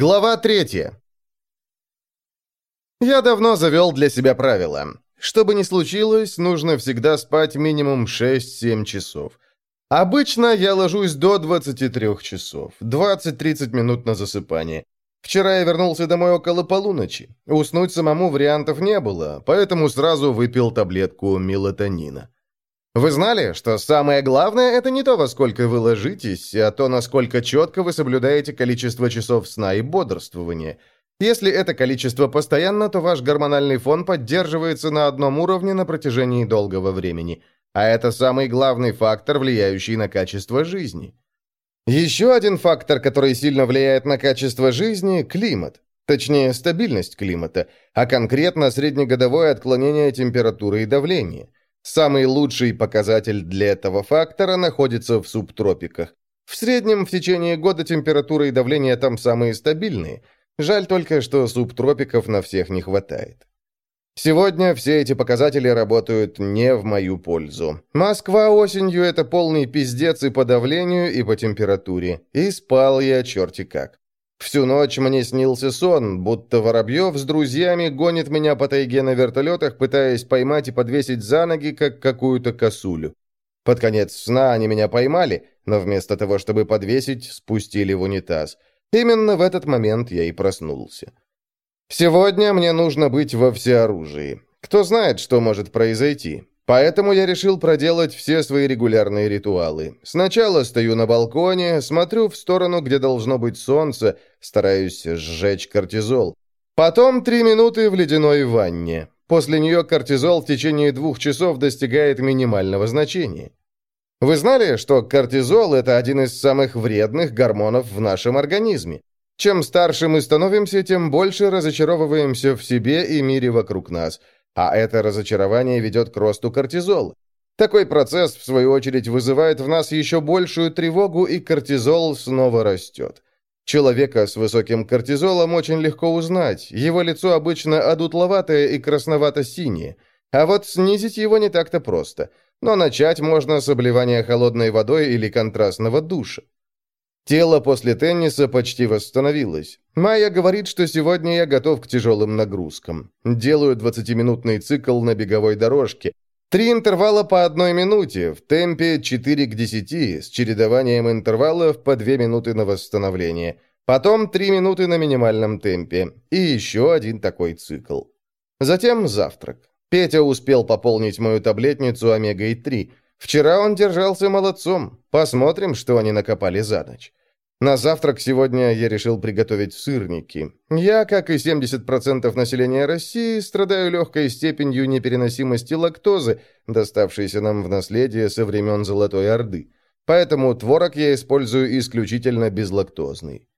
Глава третья. Я давно завел для себя правило. Что бы ни случилось, нужно всегда спать минимум 6-7 часов. Обычно я ложусь до 23 часов, 20-30 минут на засыпание. Вчера я вернулся домой около полуночи. Уснуть самому вариантов не было, поэтому сразу выпил таблетку мелатонина. Вы знали, что самое главное – это не то, во сколько вы ложитесь, а то, насколько четко вы соблюдаете количество часов сна и бодрствования. Если это количество постоянно, то ваш гормональный фон поддерживается на одном уровне на протяжении долгого времени. А это самый главный фактор, влияющий на качество жизни. Еще один фактор, который сильно влияет на качество жизни – климат. Точнее, стабильность климата, а конкретно среднегодовое отклонение температуры и давления – Самый лучший показатель для этого фактора находится в субтропиках. В среднем в течение года температура и давление там самые стабильные. Жаль только, что субтропиков на всех не хватает. Сегодня все эти показатели работают не в мою пользу. Москва осенью – это полный пиздец и по давлению, и по температуре. И спал я черти как. Всю ночь мне снился сон, будто Воробьев с друзьями гонит меня по тайге на вертолетах, пытаясь поймать и подвесить за ноги, как какую-то косулю. Под конец сна они меня поймали, но вместо того, чтобы подвесить, спустили в унитаз. Именно в этот момент я и проснулся. Сегодня мне нужно быть во всеоружии. Кто знает, что может произойти. Поэтому я решил проделать все свои регулярные ритуалы. Сначала стою на балконе, смотрю в сторону, где должно быть солнце, стараюсь сжечь кортизол. Потом три минуты в ледяной ванне. После нее кортизол в течение двух часов достигает минимального значения. Вы знали, что кортизол – это один из самых вредных гормонов в нашем организме? Чем старше мы становимся, тем больше разочаровываемся в себе и мире вокруг нас – а это разочарование ведет к росту кортизола. Такой процесс, в свою очередь, вызывает в нас еще большую тревогу, и кортизол снова растет. Человека с высоким кортизолом очень легко узнать. Его лицо обычно одутловатое и красновато-синее. А вот снизить его не так-то просто. Но начать можно с обливания холодной водой или контрастного душа. Тело после тенниса почти восстановилось. Майя говорит, что сегодня я готов к тяжелым нагрузкам. Делаю 20-минутный цикл на беговой дорожке. Три интервала по одной минуте, в темпе 4 к 10, с чередованием интервалов по 2 минуты на восстановление. Потом 3 минуты на минимальном темпе. И еще один такой цикл. Затем завтрак. Петя успел пополнить мою таблетницу омегой-3. Вчера он держался молодцом. Посмотрим, что они накопали за ночь. На завтрак сегодня я решил приготовить сырники. Я, как и 70% населения России, страдаю легкой степенью непереносимости лактозы, доставшейся нам в наследие со времен Золотой Орды. Поэтому творог я использую исключительно безлактозный.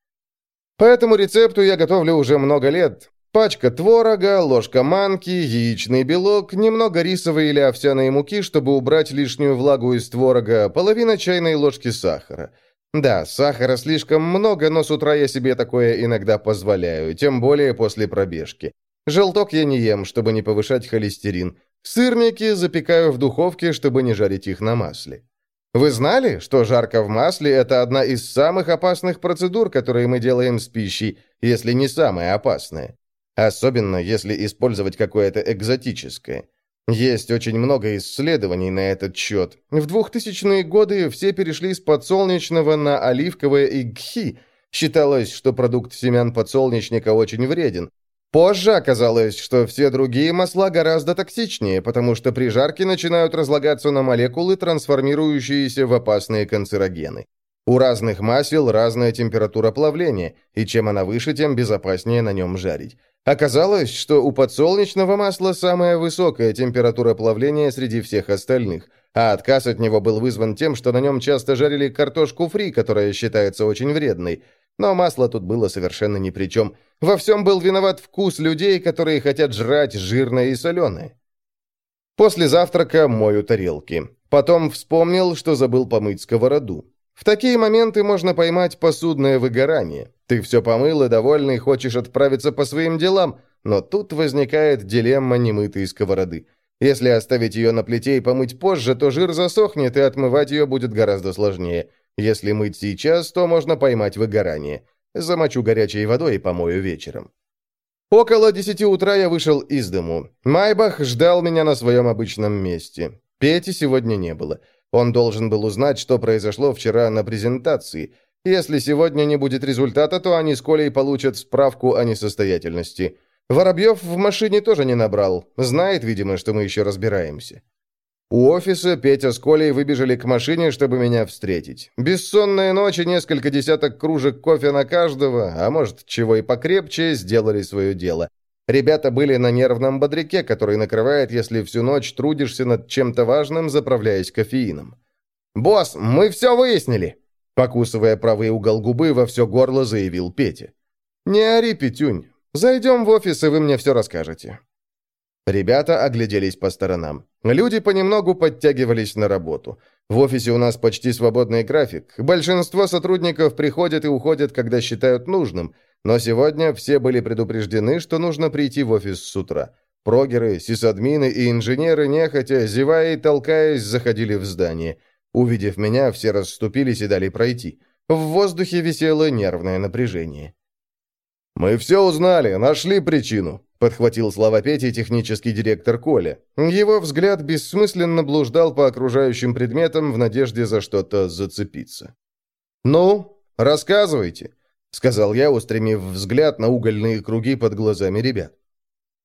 По этому рецепту я готовлю уже много лет. Пачка творога, ложка манки, яичный белок, немного рисовой или овсяной муки, чтобы убрать лишнюю влагу из творога, половина чайной ложки сахара – да, сахара слишком много, но с утра я себе такое иногда позволяю, тем более после пробежки. Желток я не ем, чтобы не повышать холестерин. Сырники запекаю в духовке, чтобы не жарить их на масле. Вы знали, что жарка в масле – это одна из самых опасных процедур, которые мы делаем с пищей, если не самая опасная? Особенно, если использовать какое-то экзотическое. Есть очень много исследований на этот счет. В 2000-е годы все перешли с подсолнечного на оливковое и гхи. Считалось, что продукт семян подсолнечника очень вреден. Позже оказалось, что все другие масла гораздо токсичнее, потому что при жарке начинают разлагаться на молекулы, трансформирующиеся в опасные канцерогены. У разных масел разная температура плавления, и чем она выше, тем безопаснее на нем жарить. Оказалось, что у подсолнечного масла самая высокая температура плавления среди всех остальных, а отказ от него был вызван тем, что на нем часто жарили картошку фри, которая считается очень вредной. Но масло тут было совершенно ни при чем. Во всем был виноват вкус людей, которые хотят жрать жирное и соленое. После завтрака мою тарелки. Потом вспомнил, что забыл помыть сковороду. В такие моменты можно поймать посудное выгорание. Ты все помыл и довольный хочешь отправиться по своим делам, но тут возникает дилемма немытой сковороды. Если оставить ее на плите и помыть позже, то жир засохнет, и отмывать ее будет гораздо сложнее. Если мыть сейчас, то можно поймать выгорание. Замочу горячей водой и помою вечером. Около десяти утра я вышел из дому. Майбах ждал меня на своем обычном месте. Пети сегодня не было. Он должен был узнать, что произошло вчера на презентации. Если сегодня не будет результата, то они с Колей получат справку о несостоятельности. Воробьев в машине тоже не набрал. Знает, видимо, что мы еще разбираемся. У офиса Петя с Колей выбежали к машине, чтобы меня встретить. Бессонные ночи, несколько десяток кружек кофе на каждого, а может, чего и покрепче, сделали свое дело. Ребята были на нервном бодряке, который накрывает, если всю ночь трудишься над чем-то важным, заправляясь кофеином. «Босс, мы все выяснили!» Покусывая правый угол губы, во все горло заявил Петя. «Не ори, Петюнь. Зайдем в офис, и вы мне все расскажете». Ребята огляделись по сторонам. Люди понемногу подтягивались на работу. В офисе у нас почти свободный график. Большинство сотрудников приходят и уходят, когда считают нужным. Но сегодня все были предупреждены, что нужно прийти в офис с утра. Прогеры, сисадмины и инженеры, нехотя, зевая и толкаясь, заходили в здание. Увидев меня, все расступились и дали пройти. В воздухе висело нервное напряжение. «Мы все узнали, нашли причину», Подхватил слова Пети технический директор Коля. Его взгляд бессмысленно блуждал по окружающим предметам в надежде за что-то зацепиться. «Ну, рассказывайте», — сказал я, устремив взгляд на угольные круги под глазами ребят.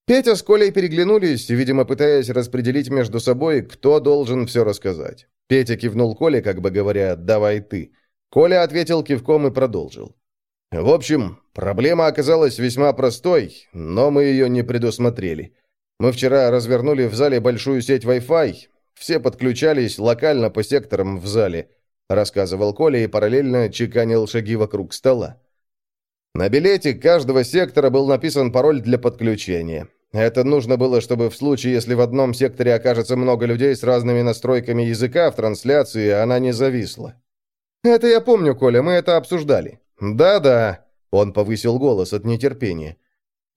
Петя с Колей переглянулись, видимо, пытаясь распределить между собой, кто должен все рассказать. Петя кивнул Коле, как бы говоря, «давай ты». Коля ответил кивком и продолжил. В общем, проблема оказалась весьма простой, но мы ее не предусмотрели. Мы вчера развернули в зале большую сеть Wi-Fi, все подключались локально по секторам в зале, рассказывал Коля и параллельно чеканил шаги вокруг стола. На билете каждого сектора был написан пароль для подключения. Это нужно было, чтобы в случае, если в одном секторе окажется много людей с разными настройками языка в трансляции, она не зависла. «Это я помню, Коля, мы это обсуждали», «Да-да», — он повысил голос от нетерпения.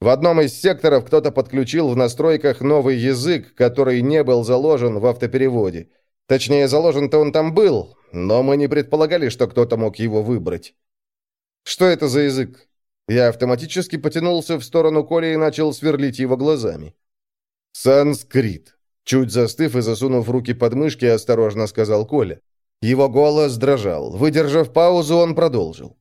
В одном из секторов кто-то подключил в настройках новый язык, который не был заложен в автопереводе. Точнее, заложен-то он там был, но мы не предполагали, что кто-то мог его выбрать. «Что это за язык?» Я автоматически потянулся в сторону Коли и начал сверлить его глазами. «Санскрит», Чуть застыв и засунув руки под мышки, осторожно сказал Коля. Его голос дрожал. Выдержав паузу, он продолжил.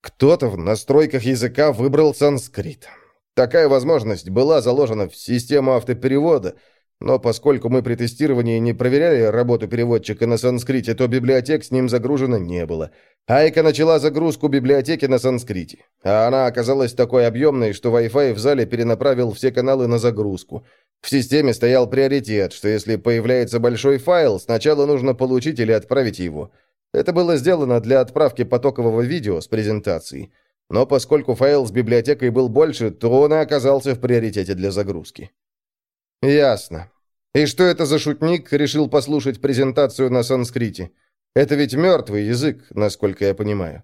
Кто-то в настройках языка выбрал санскрит. Такая возможность была заложена в систему автоперевода, но поскольку мы при тестировании не проверяли работу переводчика на санскрите, то библиотек с ним загружено не было. Айка начала загрузку библиотеки на санскрите, а она оказалась такой объемной, что Wi-Fi в зале перенаправил все каналы на загрузку. В системе стоял приоритет, что если появляется большой файл, сначала нужно получить или отправить его – это было сделано для отправки потокового видео с презентацией. Но поскольку файл с библиотекой был больше, то он и оказался в приоритете для загрузки. Ясно. И что это за шутник решил послушать презентацию на санскрите? Это ведь мертвый язык, насколько я понимаю.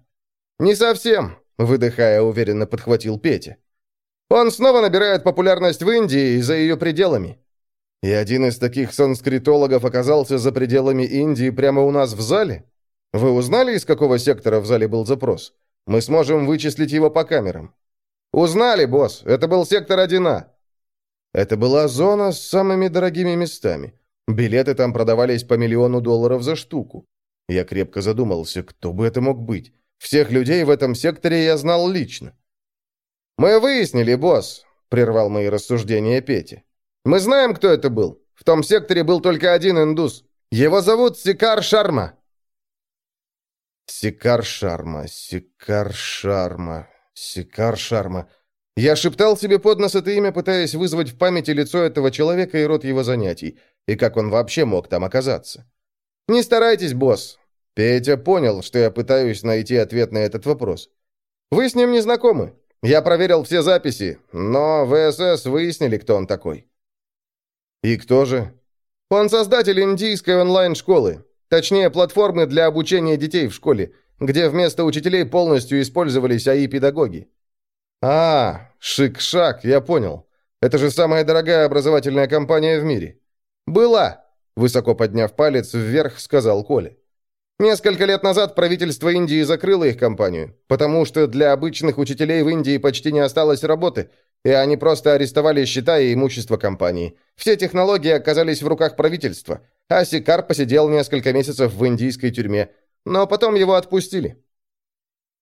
Не совсем, выдыхая, уверенно подхватил Петя. Он снова набирает популярность в Индии и за ее пределами. И один из таких санскритологов оказался за пределами Индии прямо у нас в зале? Вы узнали, из какого сектора в зале был запрос? Мы сможем вычислить его по камерам». «Узнали, босс. Это был сектор 1А». Это была зона с самыми дорогими местами. Билеты там продавались по миллиону долларов за штуку. Я крепко задумался, кто бы это мог быть. Всех людей в этом секторе я знал лично. «Мы выяснили, босс», — прервал мои рассуждения Петя. «Мы знаем, кто это был. В том секторе был только один индус. Его зовут Сикар Шарма». Сикар Шарма, Сикар Шарма, Сикар Шарма. Я шептал себе под нос это имя, пытаясь вызвать в памяти лицо этого человека и род его занятий, и как он вообще мог там оказаться. «Не старайтесь, босс». Петя понял, что я пытаюсь найти ответ на этот вопрос. «Вы с ним не знакомы. Я проверил все записи, но ВСС выяснили, кто он такой». «И кто же?» «Он создатель индийской онлайн-школы. Точнее, платформы для обучения детей в школе, где вместо учителей полностью использовались АИ-педагоги. А, шик-шак, я понял. Это же самая дорогая образовательная компания в мире. Была, высоко подняв палец вверх, сказал Коля. Несколько лет назад правительство Индии закрыло их компанию, потому что для обычных учителей в Индии почти не осталось работы, и они просто арестовали счета и имущество компании. Все технологии оказались в руках правительства, а Сикар посидел несколько месяцев в индийской тюрьме, но потом его отпустили.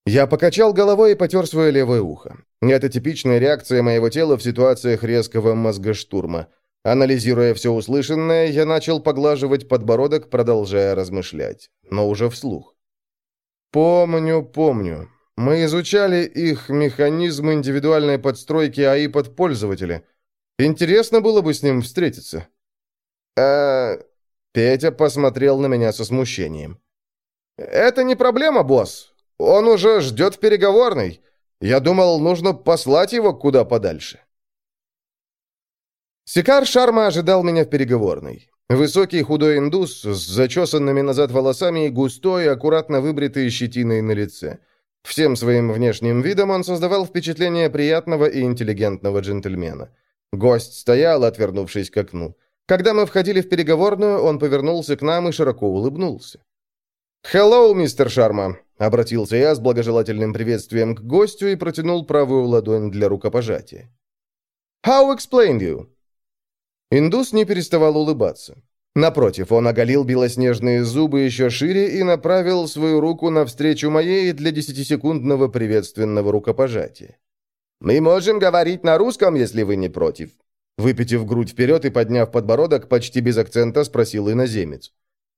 Я покачал головой и потер свое левое ухо. Это типичная реакция моего тела в ситуациях резкого мозгоштурма. Анализируя все услышанное, я начал поглаживать подбородок, продолжая размышлять, но уже вслух. «Помню, помню. Мы изучали их механизм индивидуальной подстройки АИ под пользователя. Интересно было бы с ним встретиться». «Э...» Петя посмотрел на меня со смущением. «Это не проблема, босс. Он уже ждет в переговорной. Я думал, нужно послать его куда подальше. Сикар Шарма ожидал меня в переговорной. Высокий худой индус с зачесанными назад волосами и густой, аккуратно выбритой щетиной на лице. Всем своим внешним видом он создавал впечатление приятного и интеллигентного джентльмена. Гость стоял, отвернувшись к окну. Когда мы входили в переговорную, он повернулся к нам и широко улыбнулся. «Hello, мистер Шарма!» — обратился я с благожелательным приветствием к гостю и протянул правую ладонь для рукопожатия. «How explain you?» Индус не переставал улыбаться. Напротив, он оголил белоснежные зубы еще шире и направил свою руку навстречу моей для десятисекундного приветственного рукопожатия. «Мы можем говорить на русском, если вы не против», Выпитив грудь вперед и подняв подбородок, почти без акцента спросил иноземец.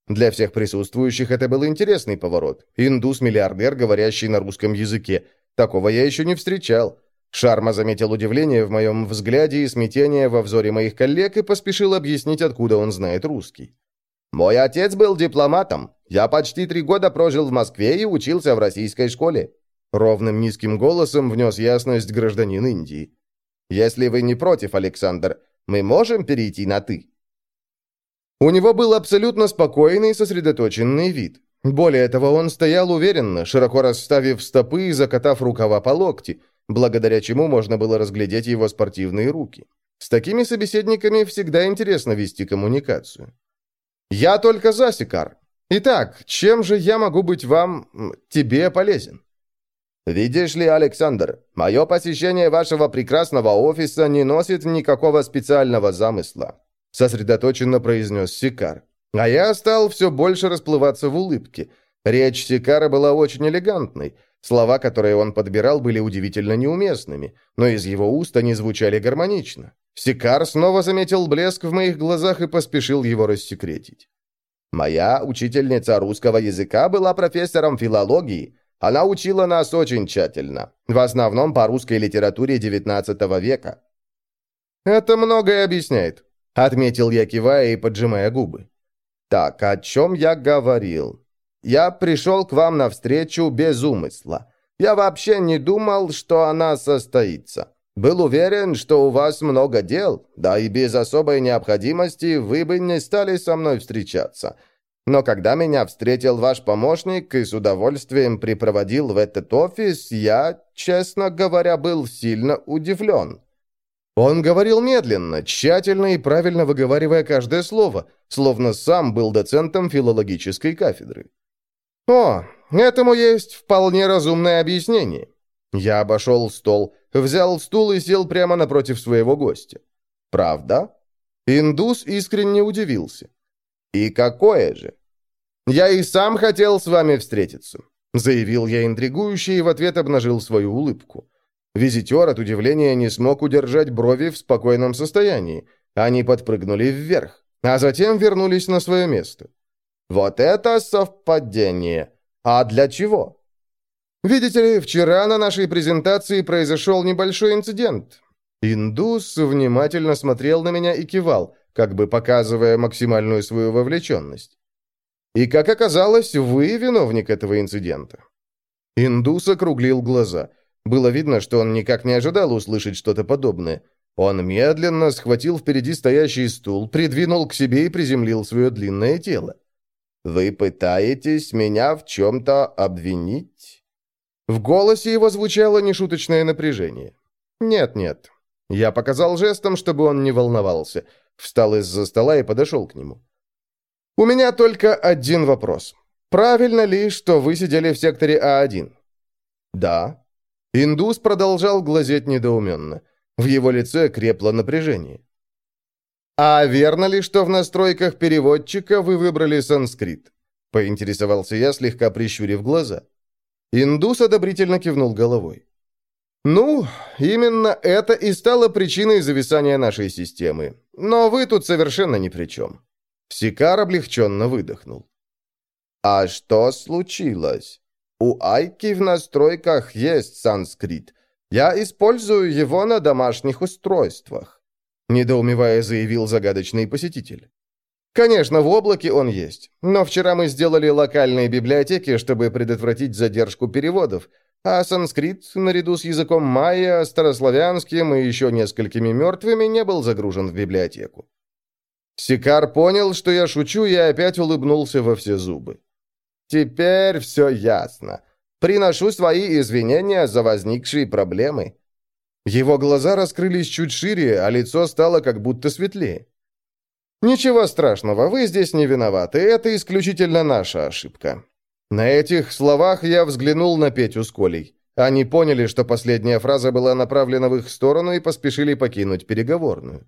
Для всех присутствующих это был интересный поворот. Индус-миллиардер, говорящий на русском языке. Такого я еще не встречал. Шарма заметил удивление в моем взгляде и смятение во взоре моих коллег и поспешил объяснить, откуда он знает русский. «Мой отец был дипломатом. Я почти три года прожил в Москве и учился в российской школе». Ровным низким голосом внес ясность гражданин Индии. «Если вы не против, Александр, мы можем перейти на «ты»?» У него был абсолютно спокойный и сосредоточенный вид. Более того, он стоял уверенно, широко расставив стопы и закатав рукава по локти, благодаря чему можно было разглядеть его спортивные руки. С такими собеседниками всегда интересно вести коммуникацию. «Я только засекар. Итак, чем же я могу быть вам, тебе полезен?» «Видишь ли, Александр, мое посещение вашего прекрасного офиса не носит никакого специального замысла сосредоточенно произнес Сикар. А я стал все больше расплываться в улыбке. Речь Сикара была очень элегантной. Слова, которые он подбирал, были удивительно неуместными, но из его уст они звучали гармонично. Сикар снова заметил блеск в моих глазах и поспешил его рассекретить. «Моя учительница русского языка была профессором филологии. Она учила нас очень тщательно, в основном по русской литературе XIX века». «Это многое объясняет», Отметил я, кивая и поджимая губы. «Так, о чем я говорил? Я пришел к вам навстречу без умысла. Я вообще не думал, что она состоится. Был уверен, что у вас много дел, да и без особой необходимости вы бы не стали со мной встречаться. Но когда меня встретил ваш помощник и с удовольствием припроводил в этот офис, я, честно говоря, был сильно удивлен. Он говорил медленно, тщательно и правильно выговаривая каждое слово, словно сам был доцентом филологической кафедры. «О, этому есть вполне разумное объяснение». Я обошел стол, взял стул и сел прямо напротив своего гостя. «Правда?» Индус искренне удивился. «И какое же?» «Я и сам хотел с вами встретиться», — заявил я интригующе и в ответ обнажил свою улыбку. Визитер от удивления не смог удержать брови в спокойном состоянии. Они подпрыгнули вверх, а затем вернулись на свое место. «Вот это совпадение! А для чего?» «Видите ли, вчера на нашей презентации произошел небольшой инцидент». Индус внимательно смотрел на меня и кивал, как бы показывая максимальную свою вовлеченность. «И, как оказалось, вы виновник этого инцидента». Индус округлил глаза – было видно, что он никак не ожидал услышать что-то подобное. Он медленно схватил впереди стоящий стул, придвинул к себе и приземлил свое длинное тело. «Вы пытаетесь меня в чем-то обвинить?» В голосе его звучало нешуточное напряжение. «Нет-нет». Я показал жестом, чтобы он не волновался. Встал из-за стола и подошел к нему. «У меня только один вопрос. Правильно ли, что вы сидели в секторе А1? Да. Индус продолжал глазеть недоуменно. В его лице крепло напряжение. «А верно ли, что в настройках переводчика вы выбрали санскрит?» — поинтересовался я, слегка прищурив глаза. Индус одобрительно кивнул головой. «Ну, именно это и стало причиной зависания нашей системы. Но вы тут совершенно ни при чем». Сикар облегченно выдохнул. «А что случилось? У Айки в настройках есть санскрит. Я использую его на домашних устройствах», — недоумевая заявил загадочный посетитель. «Конечно, в облаке он есть. Но вчера мы сделали локальные библиотеки, чтобы предотвратить задержку переводов, а санскрит, наряду с языком майя, старославянским и еще несколькими мертвыми, не был загружен в библиотеку». Сикар понял, что я шучу, и опять улыбнулся во все зубы. «Теперь все ясно. Приношу свои извинения за возникшие проблемы». Его глаза раскрылись чуть шире, а лицо стало как будто светлее. «Ничего страшного, вы здесь не виноваты, это исключительно наша ошибка». На этих словах я взглянул на Петю с Колей. Они поняли, что последняя фраза была направлена в их сторону и поспешили покинуть переговорную.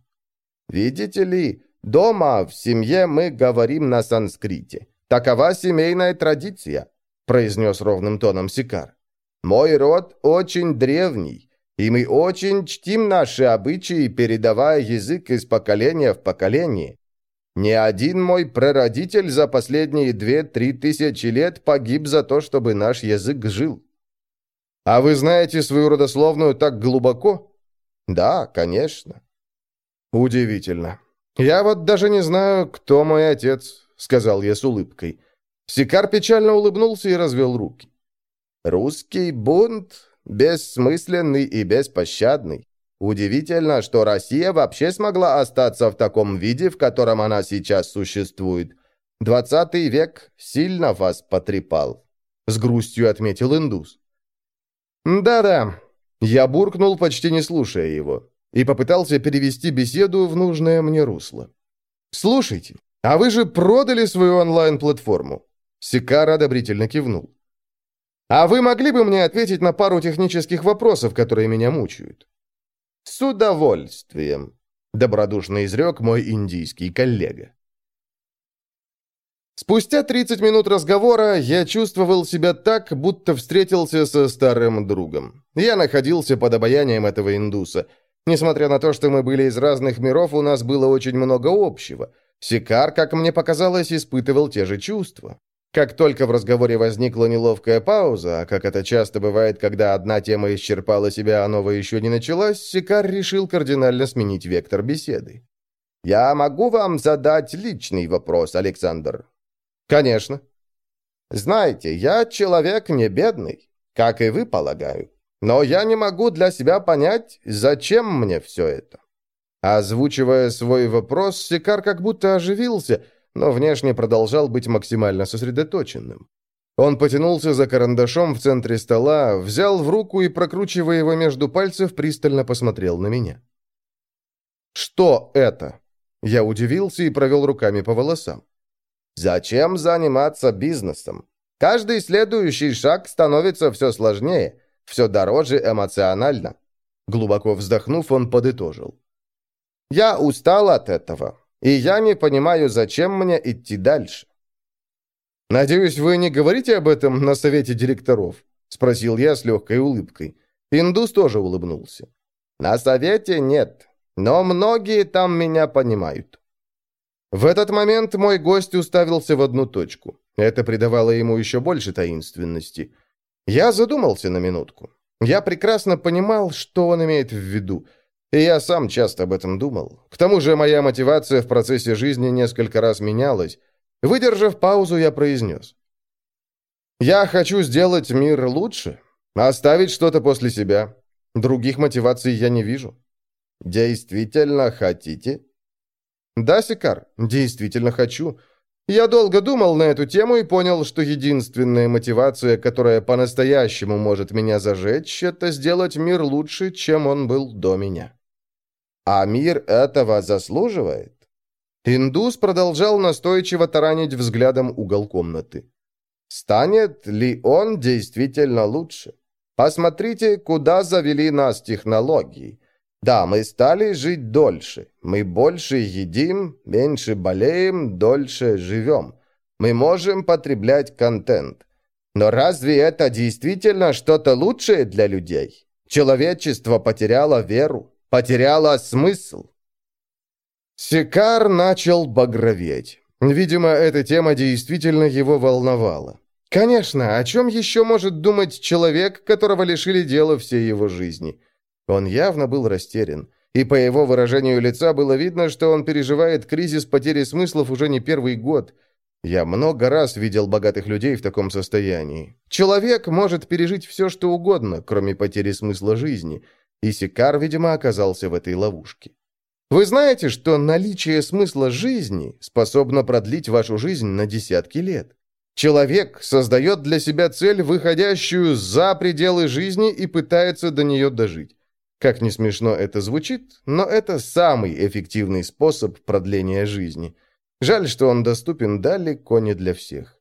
«Видите ли, дома, в семье мы говорим на санскрите. Такова семейная традиция», — произнес ровным тоном Сикар. «Мой род очень древний, и мы очень чтим наши обычаи, передавая язык из поколения в поколение. Ни один мой прародитель за последние две-три тысячи лет погиб за то, чтобы наш язык жил. А вы знаете свою родословную так глубоко? Да, конечно. Удивительно. Я вот даже не знаю, кто мой отец, сказал я с улыбкой. Сикар печально улыбнулся и развел руки. Русский бунт бессмысленный и беспощадный. Удивительно, что Россия вообще смогла остаться в таком виде, в котором она сейчас существует. Двадцатый век сильно вас потрепал», — с грустью отметил индус. «Да-да», — я буркнул, почти не слушая его, и попытался перевести беседу в нужное мне русло. «Слушайте, а вы же продали свою онлайн-платформу?» Сикар одобрительно кивнул. «А вы могли бы мне ответить на пару технических вопросов, которые меня мучают?» «С удовольствием», — добродушно изрек мой индийский коллега. Спустя 30 минут разговора я чувствовал себя так, будто встретился со старым другом. Я находился под обаянием этого индуса. Несмотря на то, что мы были из разных миров, у нас было очень много общего. Сикар, как мне показалось, испытывал те же чувства. Как только в разговоре возникла неловкая пауза, а как это часто бывает, когда одна тема исчерпала себя, а новая еще не началась, Сикар решил кардинально сменить вектор беседы. «Я могу вам задать личный вопрос, Александр?» «Конечно». «Знаете, я человек не бедный, как и вы, полагаю. Но я не могу для себя понять, зачем мне все это». Озвучивая свой вопрос, Сикар как будто оживился – но внешне продолжал быть максимально сосредоточенным. Он потянулся за карандашом в центре стола, взял в руку и, прокручивая его между пальцев, пристально посмотрел на меня. «Что это?» Я удивился и провел руками по волосам. «Зачем заниматься бизнесом? Каждый следующий шаг становится все сложнее, все дороже эмоционально». Глубоко вздохнув, он подытожил. «Я устал от этого. И я не понимаю, зачем мне идти дальше. «Надеюсь, вы не говорите об этом на совете директоров?» — спросил я с легкой улыбкой. Индус тоже улыбнулся. «На совете нет, но многие там меня понимают». В этот момент мой гость уставился в одну точку. Это придавало ему еще больше таинственности. Я задумался на минутку. Я прекрасно понимал, что он имеет в виду. И я сам часто об этом думал. К тому же моя мотивация в процессе жизни несколько раз менялась. Выдержав паузу, я произнес. «Я хочу сделать мир лучше, оставить что-то после себя. Других мотиваций я не вижу». «Действительно хотите?» «Да, Сикар, действительно хочу. Я долго думал на эту тему и понял, что единственная мотивация, которая по-настоящему может меня зажечь, это сделать мир лучше, чем он был до меня». А мир этого заслуживает? Индус продолжал настойчиво таранить взглядом угол комнаты. Станет ли он действительно лучше? Посмотрите, куда завели нас технологии. Да, мы стали жить дольше. Мы больше едим, меньше болеем, дольше живем. Мы можем потреблять контент. Но разве это действительно что-то лучшее для людей? Человечество потеряло веру, потеряло смысл. Сикар начал багроветь. Видимо, эта тема действительно его волновала. Конечно, о чем еще может думать человек, которого лишили дела всей его жизни? Он явно был растерян, и по его выражению лица было видно, что он переживает кризис потери смыслов уже не первый год. Я много раз видел богатых людей в таком состоянии. Человек может пережить все, что угодно, кроме потери смысла жизни, и Сикар, видимо, оказался в этой ловушке. Вы знаете, что наличие смысла жизни способно продлить вашу жизнь на десятки лет? Человек создает для себя цель, выходящую за пределы жизни и пытается до нее дожить. Как не смешно это звучит, но это самый эффективный способ продления жизни. Жаль, что он доступен далеко не для всех.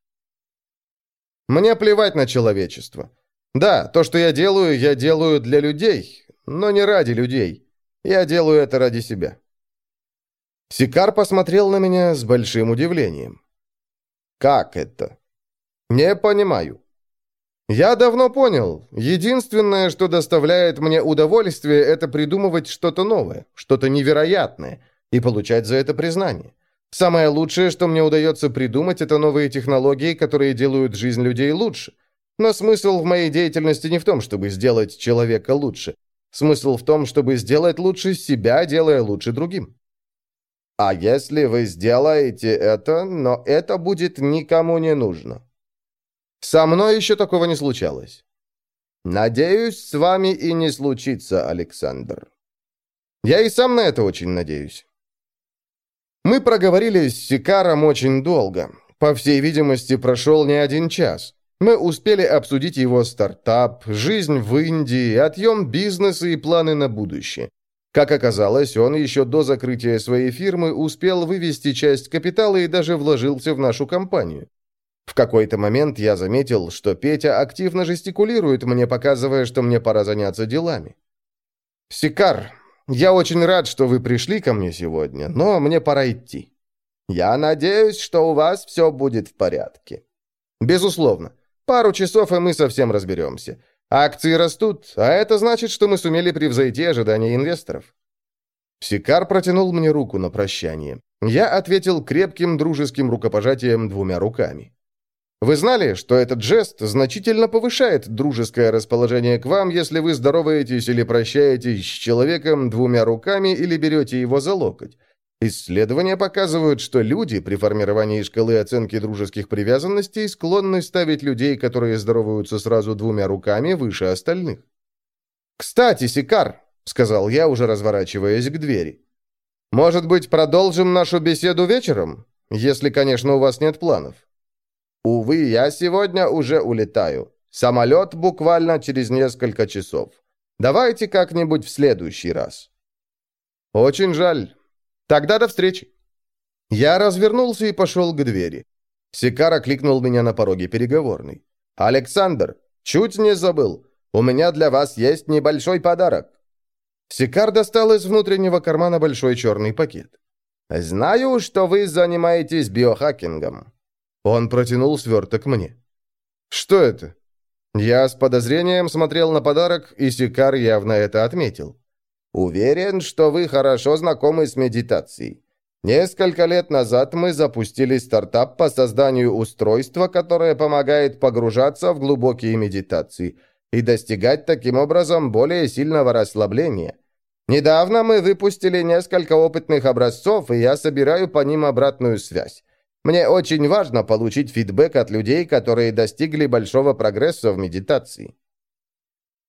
Мне плевать на человечество. Да, то, что я делаю, я делаю для людей, но не ради людей. Я делаю это ради себя. Сикар посмотрел на меня с большим удивлением. «Как это?» «Не понимаю». «Я давно понял. Единственное, что доставляет мне удовольствие, это придумывать что-то новое, что-то невероятное, и получать за это признание. Самое лучшее, что мне удается придумать, это новые технологии, которые делают жизнь людей лучше. Но смысл в моей деятельности не в том, чтобы сделать человека лучше. Смысл в том, чтобы сделать лучше себя, делая лучше другим. А если вы сделаете это, но это будет никому не нужно? Со мной еще такого не случалось. Надеюсь, с вами и не случится, Александр. Я и сам на это очень надеюсь. Мы проговорили с Сикаром очень долго. По всей видимости, прошел не один час. Мы успели обсудить его стартап, жизнь в Индии, отъем бизнеса и планы на будущее. Как оказалось, он еще до закрытия своей фирмы успел вывести часть капитала и даже вложился в нашу компанию. В какой-то момент я заметил, что Петя активно жестикулирует мне, показывая, что мне пора заняться делами. «Сикар, я очень рад, что вы пришли ко мне сегодня, но мне пора идти». «Я надеюсь, что у вас все будет в порядке». «Безусловно. Пару часов, и мы совсем разберемся. Акции растут, а это значит, что мы сумели превзойти ожидания инвесторов». Сикар протянул мне руку на прощание. Я ответил крепким дружеским рукопожатием двумя руками. Вы знали, что этот жест значительно повышает дружеское расположение к вам, если вы здороваетесь или прощаетесь с человеком двумя руками или берете его за локоть? Исследования показывают, что люди при формировании шкалы оценки дружеских привязанностей склонны ставить людей, которые здороваются сразу двумя руками, выше остальных. «Кстати, Сикар», — сказал я, уже разворачиваясь к двери, — «может быть, продолжим нашу беседу вечером? Если, конечно, у вас нет планов». Увы, я сегодня уже улетаю. Самолет буквально через несколько часов. Давайте как-нибудь в следующий раз. Очень жаль. Тогда до встречи. Я развернулся и пошел к двери. Сикара кликнул меня на пороге переговорной. «Александр, чуть не забыл. У меня для вас есть небольшой подарок». Сикар достал из внутреннего кармана большой черный пакет. «Знаю, что вы занимаетесь биохакингом. Он протянул сверток мне. «Что это?» Я с подозрением смотрел на подарок, и Сикар явно это отметил. «Уверен, что вы хорошо знакомы с медитацией. Несколько лет назад мы запустили стартап по созданию устройства, которое помогает погружаться в глубокие медитации и достигать таким образом более сильного расслабления. Недавно мы выпустили несколько опытных образцов, и я собираю по ним обратную связь. Мне очень важно получить фидбэк от людей, которые достигли большого прогресса в медитации.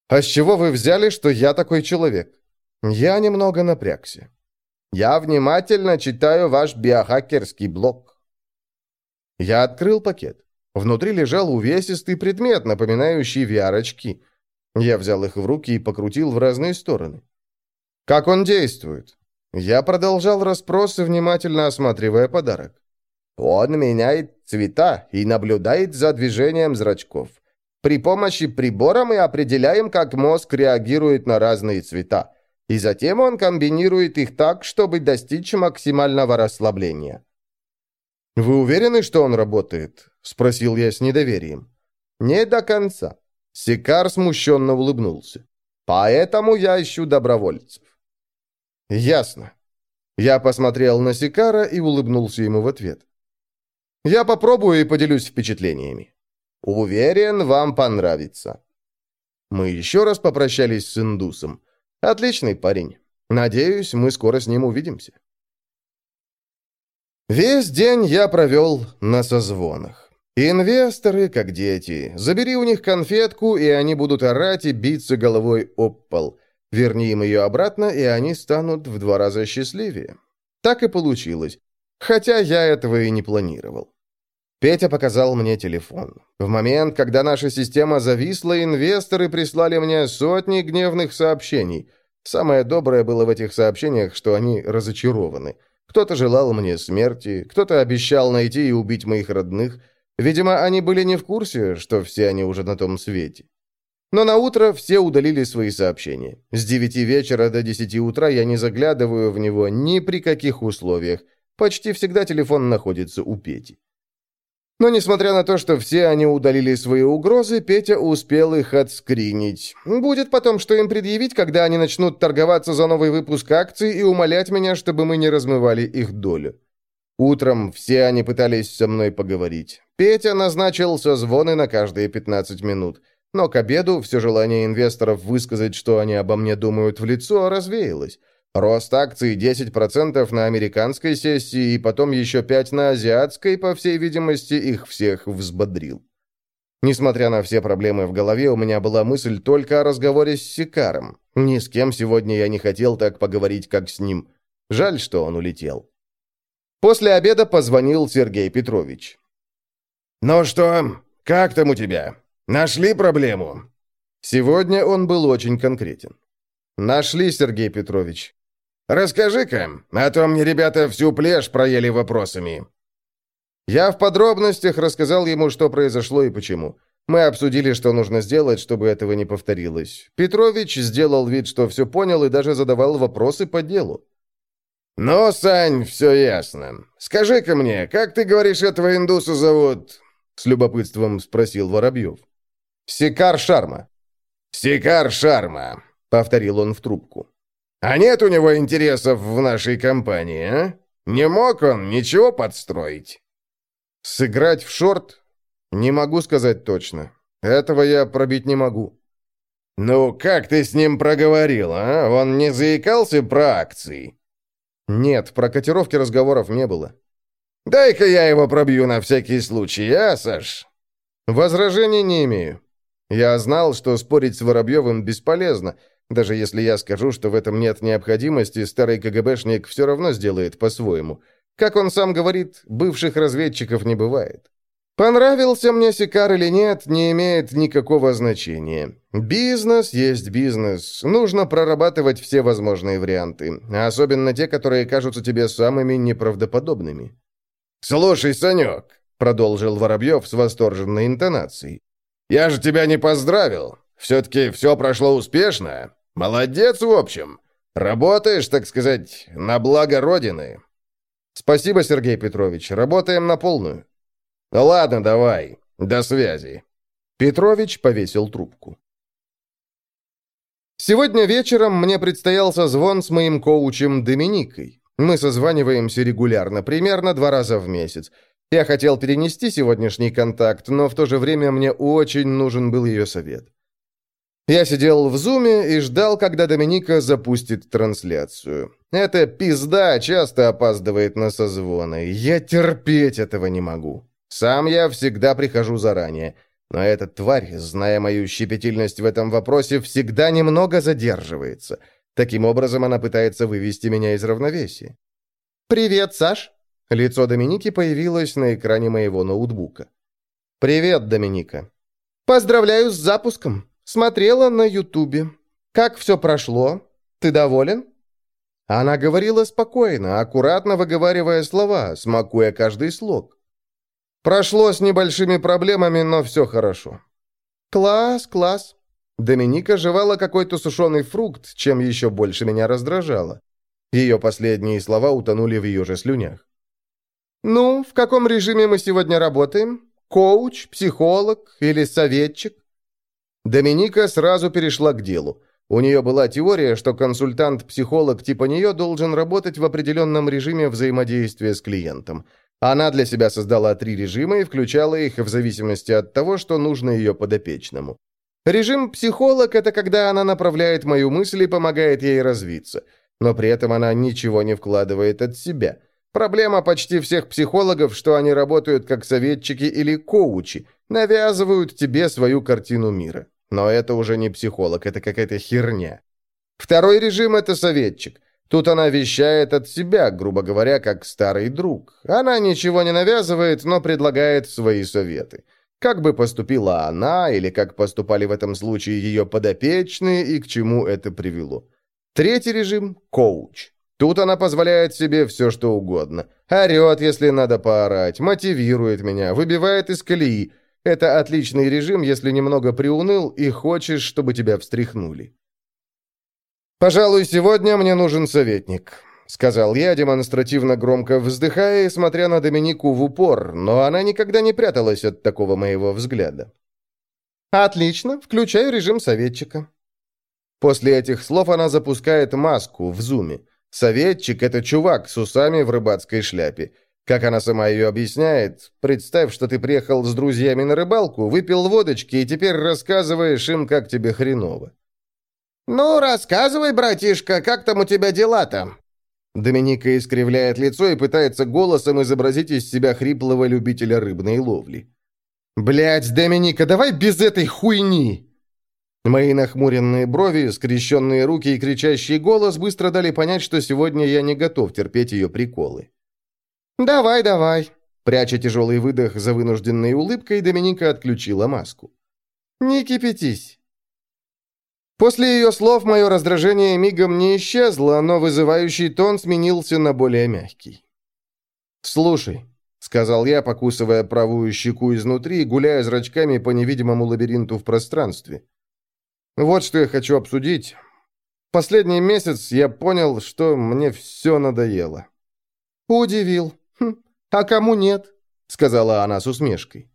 А с чего вы взяли, что я такой человек? Я немного напрягся. Я внимательно читаю ваш биохакерский блог. Я открыл пакет. Внутри лежал увесистый предмет, напоминающий VR-очки. Я взял их в руки и покрутил в разные стороны. Как он действует? Я продолжал расспросы, внимательно осматривая подарок. Он меняет цвета и наблюдает за движением зрачков. При помощи прибора мы определяем, как мозг реагирует на разные цвета. И затем он комбинирует их так, чтобы достичь максимального расслабления. «Вы уверены, что он работает?» — спросил я с недоверием. «Не до конца». Сикар смущенно улыбнулся. «Поэтому я ищу добровольцев». «Ясно». Я посмотрел на Сикара и улыбнулся ему в ответ. «Я попробую и поделюсь впечатлениями». «Уверен, вам понравится». Мы еще раз попрощались с индусом. «Отличный парень. Надеюсь, мы скоро с ним увидимся». Весь день я провел на созвонах. Инвесторы, как дети. Забери у них конфетку, и они будут орать и биться головой об пол. Верни им ее обратно, и они станут в два раза счастливее. Так и получилось. Хотя я этого и не планировал. Петя показал мне телефон. В момент, когда наша система зависла, инвесторы прислали мне сотни гневных сообщений. Самое доброе было в этих сообщениях, что они разочарованы. Кто-то желал мне смерти, кто-то обещал найти и убить моих родных. Видимо, они были не в курсе, что все они уже на том свете. Но на утро все удалили свои сообщения. С 9 вечера до 10 утра я не заглядываю в него ни при каких условиях. Почти всегда телефон находится у Пети. Но несмотря на то, что все они удалили свои угрозы, Петя успел их отскринить. Будет потом, что им предъявить, когда они начнут торговаться за новый выпуск акций и умолять меня, чтобы мы не размывали их долю. Утром все они пытались со мной поговорить. Петя назначил созвоны на каждые 15 минут. Но к обеду все желание инвесторов высказать, что они обо мне думают в лицо, развеялось. Рост акций 10% на американской сессии и потом еще 5% на азиатской, по всей видимости, их всех взбодрил. Несмотря на все проблемы в голове, у меня была мысль только о разговоре с Сикаром. Ни с кем сегодня я не хотел так поговорить, как с ним. Жаль, что он улетел. После обеда позвонил Сергей Петрович. «Ну что, как там у тебя? Нашли проблему?» Сегодня он был очень конкретен. «Нашли, Сергей Петрович. Расскажи-ка, а то мне ребята всю плешь проели вопросами». Я в подробностях рассказал ему, что произошло и почему. Мы обсудили, что нужно сделать, чтобы этого не повторилось. Петрович сделал вид, что все понял и даже задавал вопросы по делу. «Ну, Сань, все ясно. Скажи-ка мне, как ты говоришь, этого индуса зовут?» С любопытством спросил Воробьев. «Сикар Шарма». «Сикар Шарма», — повторил он в трубку. А нет у него интересов в нашей компании, а? Не мог он ничего подстроить?» «Сыграть в шорт? Не могу сказать точно. Этого я пробить не могу». «Ну, как ты с ним проговорил, а? Он не заикался про акции?» «Нет, про котировки разговоров не было». «Дай-ка я его пробью на всякий случай, а, Саш?» «Возражений не имею. Я знал, что спорить с Воробьевым бесполезно, даже если я скажу, что в этом нет необходимости, старый КГБшник все равно сделает по-своему. Как он сам говорит, бывших разведчиков не бывает. Понравился мне Сикар или нет, не имеет никакого значения. Бизнес есть бизнес. Нужно прорабатывать все возможные варианты, особенно те, которые кажутся тебе самыми неправдоподобными. «Слушай, Санек», — продолжил Воробьев с восторженной интонацией, «я же тебя не поздравил. Все-таки все прошло успешно. Молодец, в общем. Работаешь, так сказать, на благо Родины. Спасибо, Сергей Петрович. Работаем на полную. Ну ладно, давай. До связи. Петрович повесил трубку. Сегодня вечером мне предстоял созвон с моим коучем Доминикой. Мы созваниваемся регулярно, примерно два раза в месяц. Я хотел перенести сегодняшний контакт, но в то же время мне очень нужен был ее совет. Я сидел в зуме и ждал, когда Доминика запустит трансляцию. Эта пизда часто опаздывает на созвоны. Я терпеть этого не могу. Сам я всегда прихожу заранее. Но эта тварь, зная мою щепетильность в этом вопросе, всегда немного задерживается. Таким образом, она пытается вывести меня из равновесия. «Привет, Саш!» Лицо Доминики появилось на экране моего ноутбука. «Привет, Доминика!» «Поздравляю с запуском!» Смотрела на Ютубе. Как все прошло? Ты доволен?» Она говорила спокойно, аккуратно выговаривая слова, смакуя каждый слог. Прошло с небольшими проблемами, но все хорошо. «Класс, класс!» Доминика жевала какой-то сушеный фрукт, чем еще больше меня раздражало. Ее последние слова утонули в ее же слюнях. «Ну, в каком режиме мы сегодня работаем? Коуч, психолог или советчик?» Доминика сразу перешла к делу. У нее была теория, что консультант-психолог типа нее должен работать в определенном режиме взаимодействия с клиентом. Она для себя создала три режима и включала их в зависимости от того, что нужно ее подопечному. Режим «психолог» — это когда она направляет мою мысль и помогает ей развиться. Но при этом она ничего не вкладывает от себя. Проблема почти всех психологов, что они работают как советчики или коучи, навязывают тебе свою картину мира. Но это уже не психолог, это какая-то херня. Второй режим – это советчик. Тут она вещает от себя, грубо говоря, как старый друг. Она ничего не навязывает, но предлагает свои советы. Как бы поступила она, или как поступали в этом случае ее подопечные, и к чему это привело. Третий режим – коуч. Тут она позволяет себе все, что угодно. Орет, если надо поорать, мотивирует меня, выбивает из колеи – это отличный режим, если немного приуныл и хочешь, чтобы тебя встряхнули. «Пожалуй, сегодня мне нужен советник», — сказал я, демонстративно громко вздыхая и смотря на Доминику в упор, но она никогда не пряталась от такого моего взгляда. «Отлично, включаю режим советчика». После этих слов она запускает маску в зуме. Советчик — это чувак с усами в рыбацкой шляпе. Как она сама ее объясняет, представь, что ты приехал с друзьями на рыбалку, выпил водочки и теперь рассказываешь им, как тебе хреново. «Ну, рассказывай, братишка, как там у тебя дела-то?» Доминика искривляет лицо и пытается голосом изобразить из себя хриплого любителя рыбной ловли. «Блядь, Доминика, давай без этой хуйни!» Мои нахмуренные брови, скрещенные руки и кричащий голос быстро дали понять, что сегодня я не готов терпеть ее приколы. «Давай, давай!» Пряча тяжелый выдох за вынужденной улыбкой, Доминика отключила маску. «Не кипятись!» После ее слов мое раздражение мигом не исчезло, но вызывающий тон сменился на более мягкий. «Слушай», — сказал я, покусывая правую щеку изнутри гуляя зрачками по невидимому лабиринту в пространстве. «Вот что я хочу обсудить. Последний месяц я понял, что мне все надоело». «Удивил», «Хм, а кому нет?» — сказала она с усмешкой.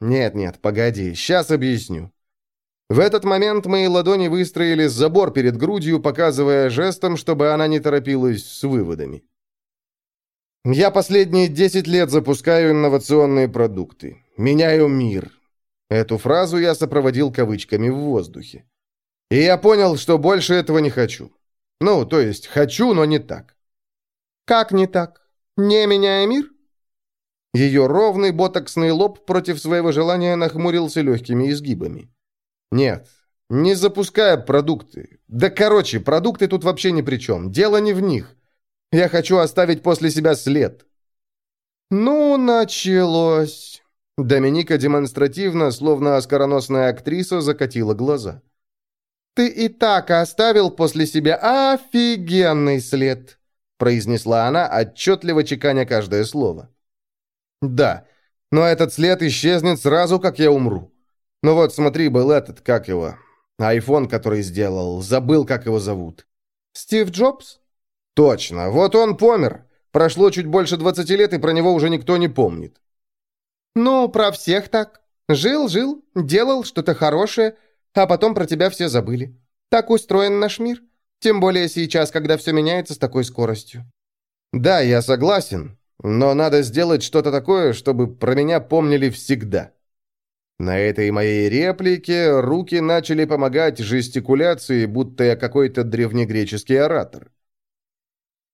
«Нет-нет, погоди, сейчас объясню». В этот момент мои ладони выстроили забор перед грудью, показывая жестом, чтобы она не торопилась с выводами. «Я последние десять лет запускаю инновационные продукты. Меняю мир». Эту фразу я сопроводил кавычками в воздухе. И я понял, что больше этого не хочу. Ну, то есть, хочу, но не так. «Как не так?» «Не меняя мир?» Ее ровный ботоксный лоб против своего желания нахмурился легкими изгибами. «Нет, не запуская продукты. Да короче, продукты тут вообще ни при чем. Дело не в них. Я хочу оставить после себя след». «Ну, началось». Доминика демонстративно, словно оскароносная актриса, закатила глаза. «Ты и так оставил после себя офигенный след произнесла она, отчетливо чеканя каждое слово. «Да, но этот след исчезнет сразу, как я умру. Ну вот, смотри, был этот, как его, айфон, который сделал, забыл, как его зовут». «Стив Джобс?» «Точно, вот он помер. Прошло чуть больше 20 лет, и про него уже никто не помнит». «Ну, про всех так. Жил-жил, делал что-то хорошее, а потом про тебя все забыли. Так устроен наш мир. Тем более сейчас, когда все меняется с такой скоростью. Да, я согласен, но надо сделать что-то такое, чтобы про меня помнили всегда. На этой моей реплике руки начали помогать жестикуляции, будто я какой-то древнегреческий оратор.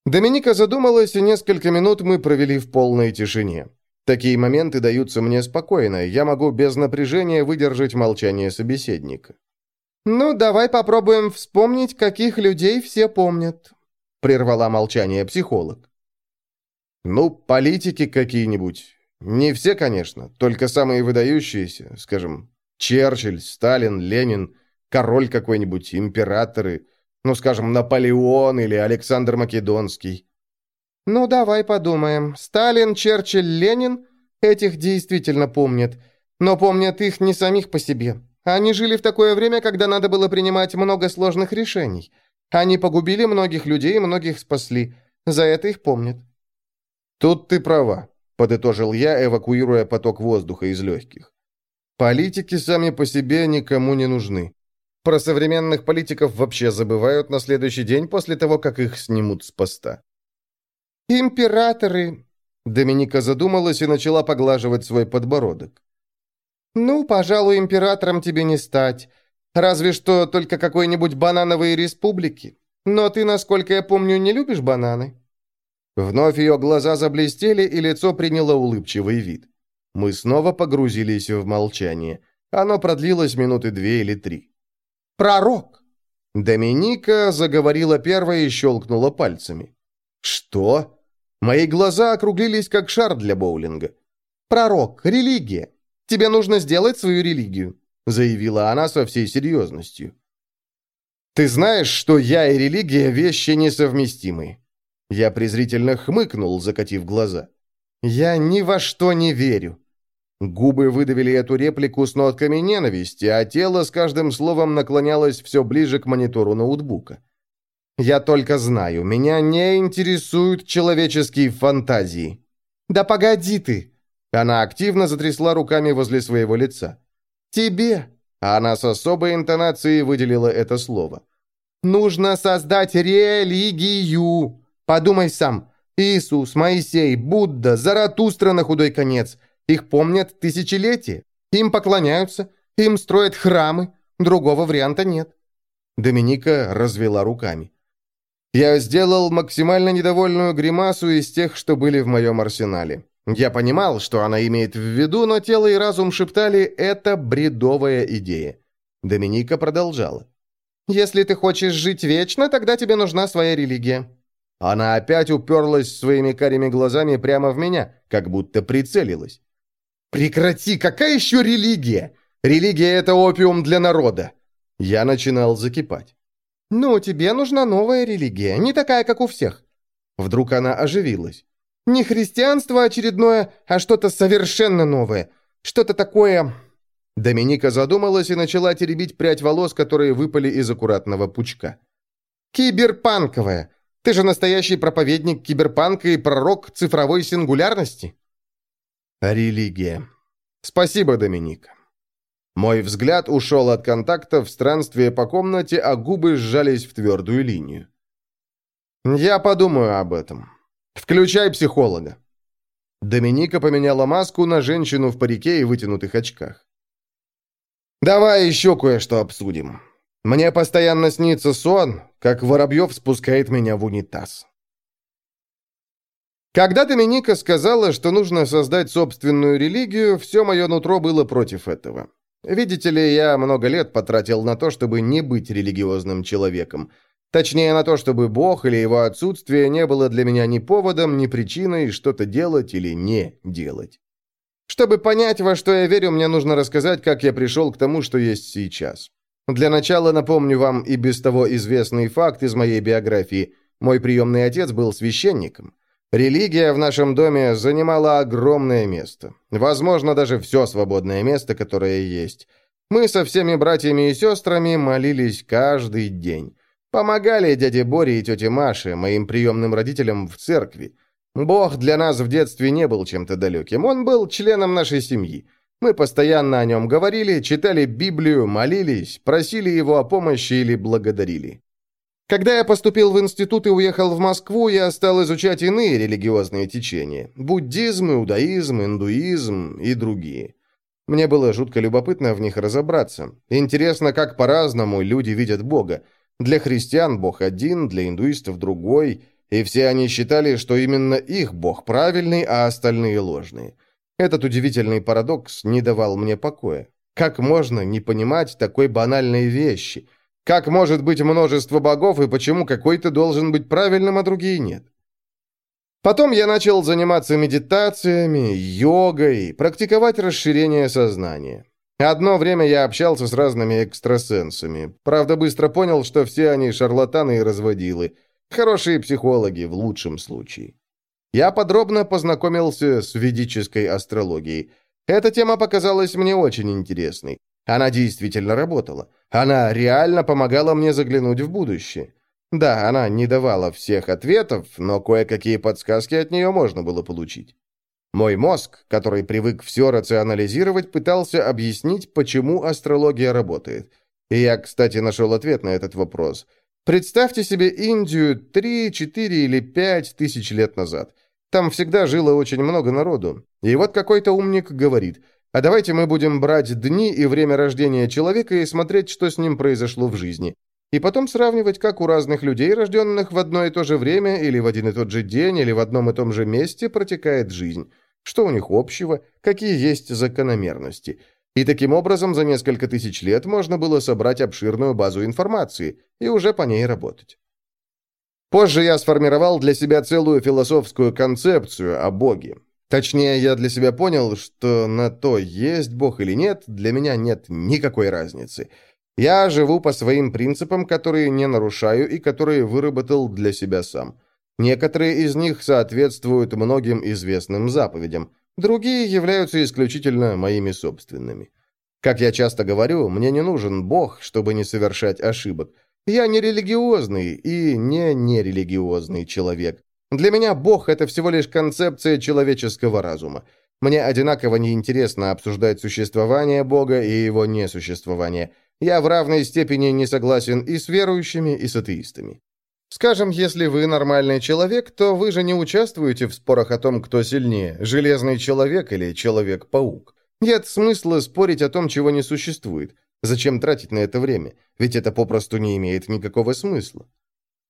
Доминика задумалась, и несколько минут мы провели в полной тишине. Такие моменты даются мне спокойно, я могу без напряжения выдержать молчание собеседника. «Ну, давай попробуем вспомнить, каких людей все помнят», — прервала молчание психолог. «Ну, политики какие-нибудь. Не все, конечно, только самые выдающиеся, скажем, Черчилль, Сталин, Ленин, король какой-нибудь, императоры. Ну, скажем, Наполеон или Александр Македонский. Ну, давай подумаем. Сталин, Черчилль, Ленин? Этих действительно помнят. Но помнят их не самих по себе. Они жили в такое время, когда надо было принимать много сложных решений. Они погубили многих людей и многих спасли. За это их помнят. Тут ты права, подытожил я, эвакуируя поток воздуха из легких. Политики сами по себе никому не нужны. Про современных политиков вообще забывают на следующий день после того, как их снимут с поста. «Императоры...» Доминика задумалась и начала поглаживать свой подбородок. «Ну, пожалуй, императором тебе не стать. Разве что только какой-нибудь банановой республики. Но ты, насколько я помню, не любишь бананы?» Вновь ее глаза заблестели, и лицо приняло улыбчивый вид. Мы снова погрузились в молчание. Оно продлилось минуты две или три. «Пророк!» Доминика заговорила первой и щелкнула пальцами. «Что?» Мои глаза округлились, как шар для боулинга. «Пророк, религия. Тебе нужно сделать свою религию», заявила она со всей серьезностью. «Ты знаешь, что я и религия – вещи несовместимые?» Я презрительно хмыкнул, закатив глаза. «Я ни во что не верю. Губы выдавили эту реплику с нотками ненависти, а тело с каждым словом наклонялось все ближе к монитору ноутбука. «Я только знаю, меня не интересуют человеческие фантазии». «Да погоди ты!» Она активно затрясла руками возле своего лица. «Тебе!» Она с особой интонацией выделила это слово. «Нужно создать религию! Подумай сам. Иисус, Моисей, Будда, Заратустра на худой конец – их помнят тысячелетия. Им поклоняются, им строят храмы. Другого варианта нет». Доминика развела руками. «Я сделал максимально недовольную гримасу из тех, что были в моем арсенале. Я понимал, что она имеет в виду, но тело и разум шептали «это бредовая идея». Доминика продолжала. «Если ты хочешь жить вечно, тогда тебе нужна своя религия». Она опять уперлась своими карими глазами прямо в меня, как будто прицелилась. «Прекрати! Какая еще религия? Религия — это опиум для народа!» Я начинал закипать. «Ну, тебе нужна новая религия, не такая, как у всех». Вдруг она оживилась. «Не христианство очередное, а что-то совершенно новое. Что-то такое...» Доминика задумалась и начала теребить прядь волос, которые выпали из аккуратного пучка. «Киберпанковая. Ты же настоящий проповедник киберпанка и пророк цифровой сингулярности». Религия. Спасибо, Доминик. Мой взгляд ушел от контакта в странствие по комнате, а губы сжались в твердую линию. Я подумаю об этом. Включай психолога. Доминика поменяла маску на женщину в парике и вытянутых очках. «Давай еще кое-что обсудим. Мне постоянно снится сон, как Воробьев спускает меня в унитаз». Когда Доминика сказала, что нужно создать собственную религию, все мое нутро было против этого. Видите ли, я много лет потратил на то, чтобы не быть религиозным человеком. Точнее, на то, чтобы Бог или его отсутствие не было для меня ни поводом, ни причиной что-то делать или не делать. Чтобы понять, во что я верю, мне нужно рассказать, как я пришел к тому, что есть сейчас. Для начала напомню вам и без того известный факт из моей биографии. Мой приемный отец был священником. Религия в нашем доме занимала огромное место. Возможно, даже все свободное место, которое есть. Мы со всеми братьями и сестрами молились каждый день. Помогали дяде Боре и тете Маше, моим приемным родителям, в церкви. Бог для нас в детстве не был чем-то далеким. Он был членом нашей семьи. Мы постоянно о нем говорили, читали Библию, молились, просили его о помощи или благодарили. Когда я поступил в институт и уехал в Москву, я стал изучать иные религиозные течения. Буддизм, иудаизм, индуизм и другие. Мне было жутко любопытно в них разобраться. Интересно, как по-разному люди видят Бога. Для христиан Бог один, для индуистов другой, и все они считали, что именно их Бог правильный, а остальные ложные. Этот удивительный парадокс не давал мне покоя. Как можно не понимать такой банальной вещи – как может быть множество богов и почему какой-то должен быть правильным, а другие нет? Потом я начал заниматься медитациями, йогой, практиковать расширение сознания. Одно время я общался с разными экстрасенсами. Правда, быстро понял, что все они шарлатаны и разводилы. Хорошие психологи, в лучшем случае. Я подробно познакомился с ведической астрологией. Эта тема показалась мне очень интересной. Она действительно работала. Она реально помогала мне заглянуть в будущее. Да, она не давала всех ответов, но кое-какие подсказки от нее можно было получить. Мой мозг, который привык все рационализировать, пытался объяснить, почему астрология работает. И я, кстати, нашел ответ на этот вопрос. Представьте себе Индию 3, 4 или 5 тысяч лет назад. Там всегда жило очень много народу. И вот какой-то умник говорит, а давайте мы будем брать дни и время рождения человека и смотреть, что с ним произошло в жизни. И потом сравнивать, как у разных людей, рожденных в одно и то же время, или в один и тот же день, или в одном и том же месте, протекает жизнь. Что у них общего, какие есть закономерности. И таким образом за несколько тысяч лет можно было собрать обширную базу информации и уже по ней работать. Позже я сформировал для себя целую философскую концепцию о Боге. Точнее, я для себя понял, что на то, есть Бог или нет, для меня нет никакой разницы. Я живу по своим принципам, которые не нарушаю и которые выработал для себя сам. Некоторые из них соответствуют многим известным заповедям, другие являются исключительно моими собственными. Как я часто говорю, мне не нужен Бог, чтобы не совершать ошибок. Я не религиозный и не нерелигиозный человек. Для меня Бог – это всего лишь концепция человеческого разума. Мне одинаково неинтересно обсуждать существование Бога и его несуществование. Я в равной степени не согласен и с верующими, и с атеистами. Скажем, если вы нормальный человек, то вы же не участвуете в спорах о том, кто сильнее – железный человек или человек-паук. Нет смысла спорить о том, чего не существует. Зачем тратить на это время? Ведь это попросту не имеет никакого смысла.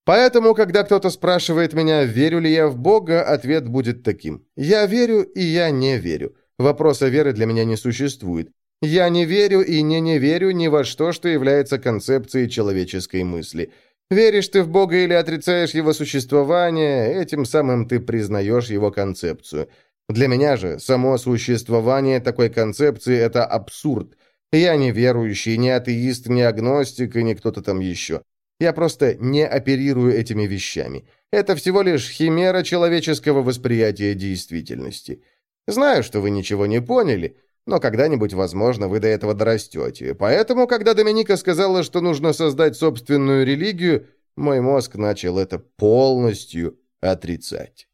Поэтому, когда кто-то спрашивает меня, верю ли я в Бога, ответ будет таким. Я верю и я не верю. Вопроса веры для меня не существует. Я не верю и не не верю ни во что, что является концепцией человеческой мысли. Веришь ты в Бога или отрицаешь его существование, этим самым ты признаешь его концепцию. Для меня же само существование такой концепции – это абсурд. Я не верующий, не атеист, не агностик и не кто-то там еще. Я просто не оперирую этими вещами. Это всего лишь химера человеческого восприятия действительности. Знаю, что вы ничего не поняли, но когда-нибудь, возможно, вы до этого дорастете. Поэтому, когда Доминика сказала, что нужно создать собственную религию, мой мозг начал это полностью отрицать.